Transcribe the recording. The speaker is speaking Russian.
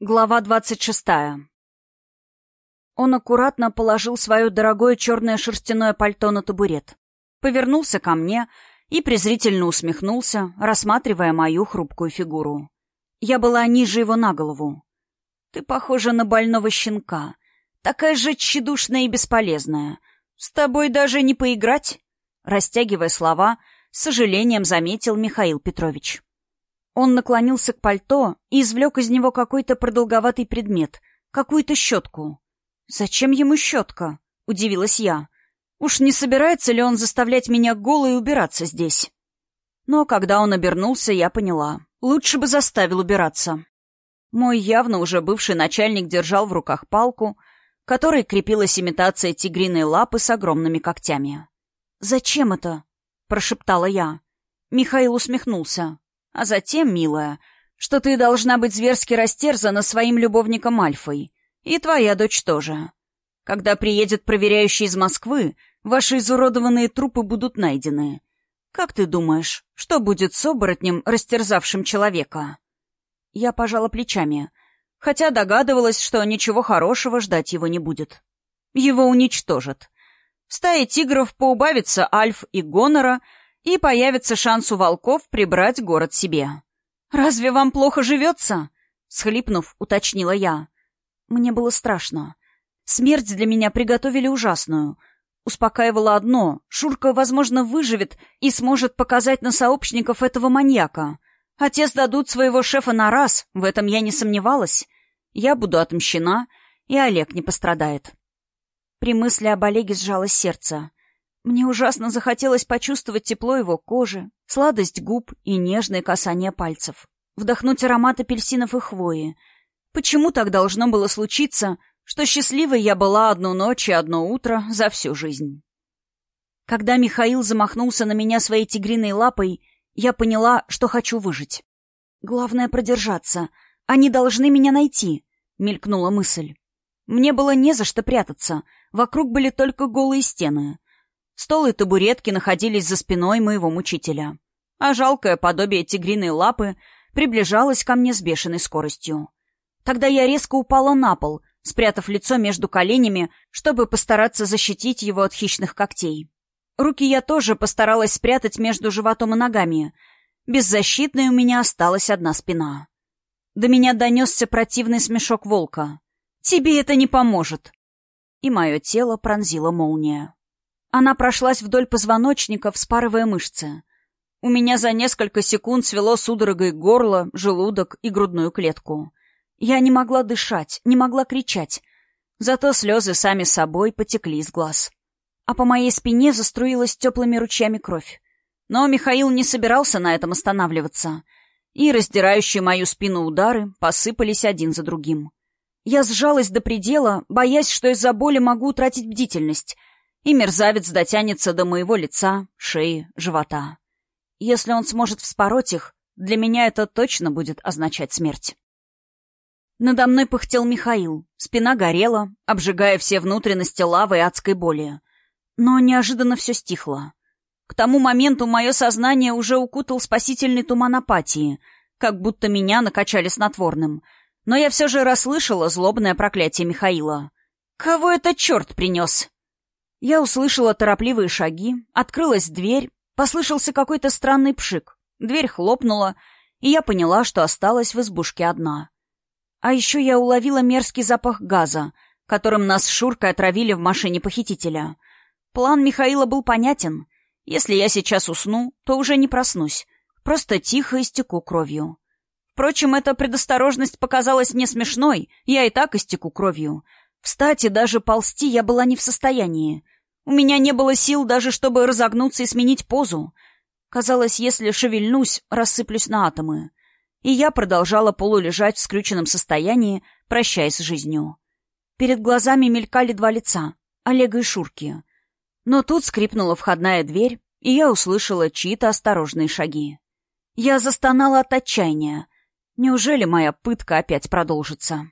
Глава двадцать шестая. Он аккуратно положил свое дорогое черное шерстяное пальто на табурет, повернулся ко мне и презрительно усмехнулся, рассматривая мою хрупкую фигуру. Я была ниже его на голову. «Ты похожа на больного щенка, такая же тщедушная и бесполезная. С тобой даже не поиграть?» Растягивая слова, с сожалением заметил Михаил Петрович. Он наклонился к пальто и извлек из него какой-то продолговатый предмет, какую-то щетку. «Зачем ему щетка?» — удивилась я. «Уж не собирается ли он заставлять меня голой убираться здесь?» Но когда он обернулся, я поняла. Лучше бы заставил убираться. Мой явно уже бывший начальник держал в руках палку, которой крепилась имитация тигриной лапы с огромными когтями. «Зачем это?» — прошептала я. Михаил усмехнулся. А затем, милая, что ты должна быть зверски растерзана своим любовником Альфой. И твоя дочь тоже. Когда приедет проверяющий из Москвы, ваши изуродованные трупы будут найдены. Как ты думаешь, что будет с оборотнем, растерзавшим человека?» Я пожала плечами, хотя догадывалась, что ничего хорошего ждать его не будет. Его уничтожат. В стае тигров поубавится Альф и Гонора — и появится шанс у волков прибрать город себе. «Разве вам плохо живется?» — схлипнув, уточнила я. Мне было страшно. Смерть для меня приготовили ужасную. Успокаивало одно — Шурка, возможно, выживет и сможет показать на сообщников этого маньяка. Отец дадут своего шефа на раз, в этом я не сомневалась. Я буду отмщена, и Олег не пострадает. При мысли об Олеге сжалось сердце. Мне ужасно захотелось почувствовать тепло его кожи, сладость губ и нежные касания пальцев. Вдохнуть аромат апельсинов и хвои. Почему так должно было случиться, что счастливой я была одну ночь и одно утро за всю жизнь? Когда Михаил замахнулся на меня своей тигриной лапой, я поняла, что хочу выжить. Главное — продержаться. Они должны меня найти, — мелькнула мысль. Мне было не за что прятаться. Вокруг были только голые стены. Стол и табуретки находились за спиной моего мучителя. А жалкое подобие тигриной лапы приближалось ко мне с бешеной скоростью. Тогда я резко упала на пол, спрятав лицо между коленями, чтобы постараться защитить его от хищных когтей. Руки я тоже постаралась спрятать между животом и ногами. Беззащитной у меня осталась одна спина. До меня донесся противный смешок волка. «Тебе это не поможет!» И мое тело пронзила молния. Она прошлась вдоль позвоночника, вспарывая мышцы. У меня за несколько секунд свело судорогой горло, желудок и грудную клетку. Я не могла дышать, не могла кричать. Зато слезы сами собой потекли из глаз. А по моей спине заструилась теплыми ручьями кровь. Но Михаил не собирался на этом останавливаться. И раздирающие мою спину удары посыпались один за другим. Я сжалась до предела, боясь, что из-за боли могу утратить бдительность — и мерзавец дотянется до моего лица, шеи, живота. Если он сможет вспороть их, для меня это точно будет означать смерть. Надо мной пыхтел Михаил. Спина горела, обжигая все внутренности лавой адской боли. Но неожиданно все стихло. К тому моменту мое сознание уже укутал спасительный туман апатии, как будто меня накачали снотворным. Но я все же расслышала злобное проклятие Михаила. «Кого это черт принес?» Я услышала торопливые шаги, открылась дверь, послышался какой-то странный пшик. Дверь хлопнула, и я поняла, что осталась в избушке одна. А еще я уловила мерзкий запах газа, которым нас с Шуркой отравили в машине похитителя. План Михаила был понятен. Если я сейчас усну, то уже не проснусь. Просто тихо истеку кровью. Впрочем, эта предосторожность показалась мне смешной, я и так истеку кровью. Встать и даже ползти я была не в состоянии. У меня не было сил даже, чтобы разогнуться и сменить позу. Казалось, если шевельнусь, рассыплюсь на атомы. И я продолжала полулежать в скрюченном состоянии, прощаясь с жизнью. Перед глазами мелькали два лица — Олега и Шурки. Но тут скрипнула входная дверь, и я услышала чьи-то осторожные шаги. Я застонала от отчаяния. Неужели моя пытка опять продолжится?